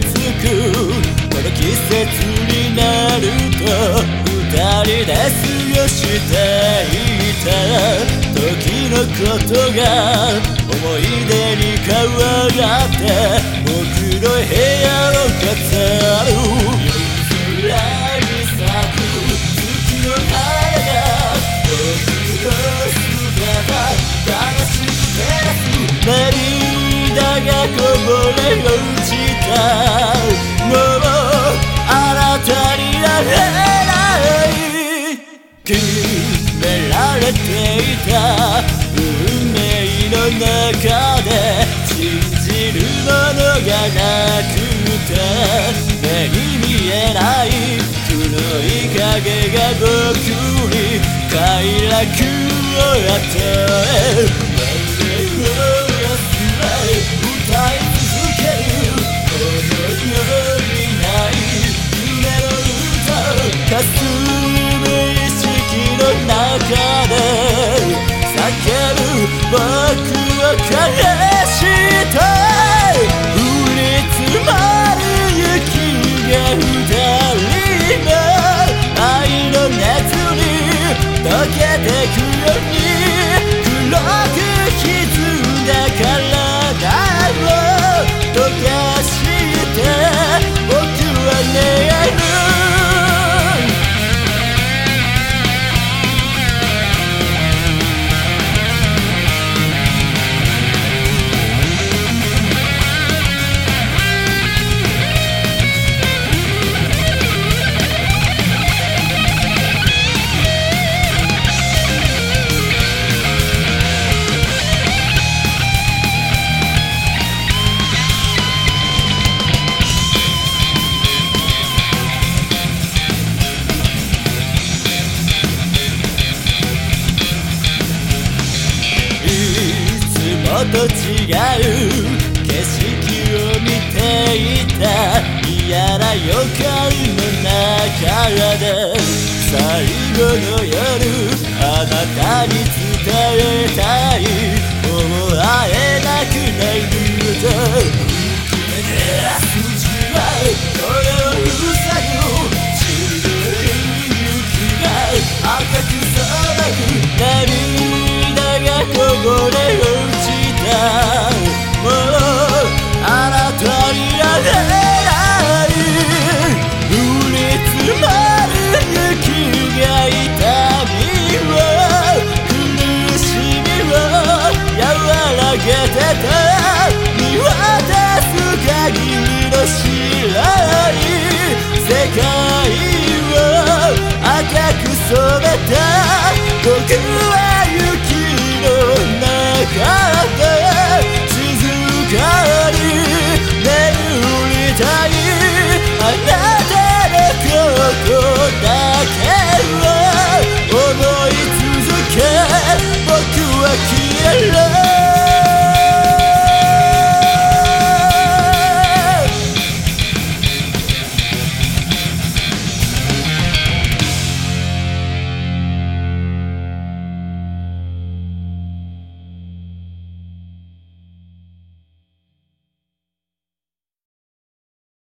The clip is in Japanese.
つく。この季節になると二人で過ごしていた。時のことが思い出に変わって僕の部屋を飾る。れ落ちたもうあなたになれない決められていた運命の中で信じるものがなくて目に見えない黒い影が僕に快楽を与え中で叫ぶ僕を返したい降り積もる雪が二人の愛の熱に溶けてくように黒く歪んだからと違う景色を見ていた。嫌な予感の中で最後の夜あなたに伝えたい。もう会えなくなると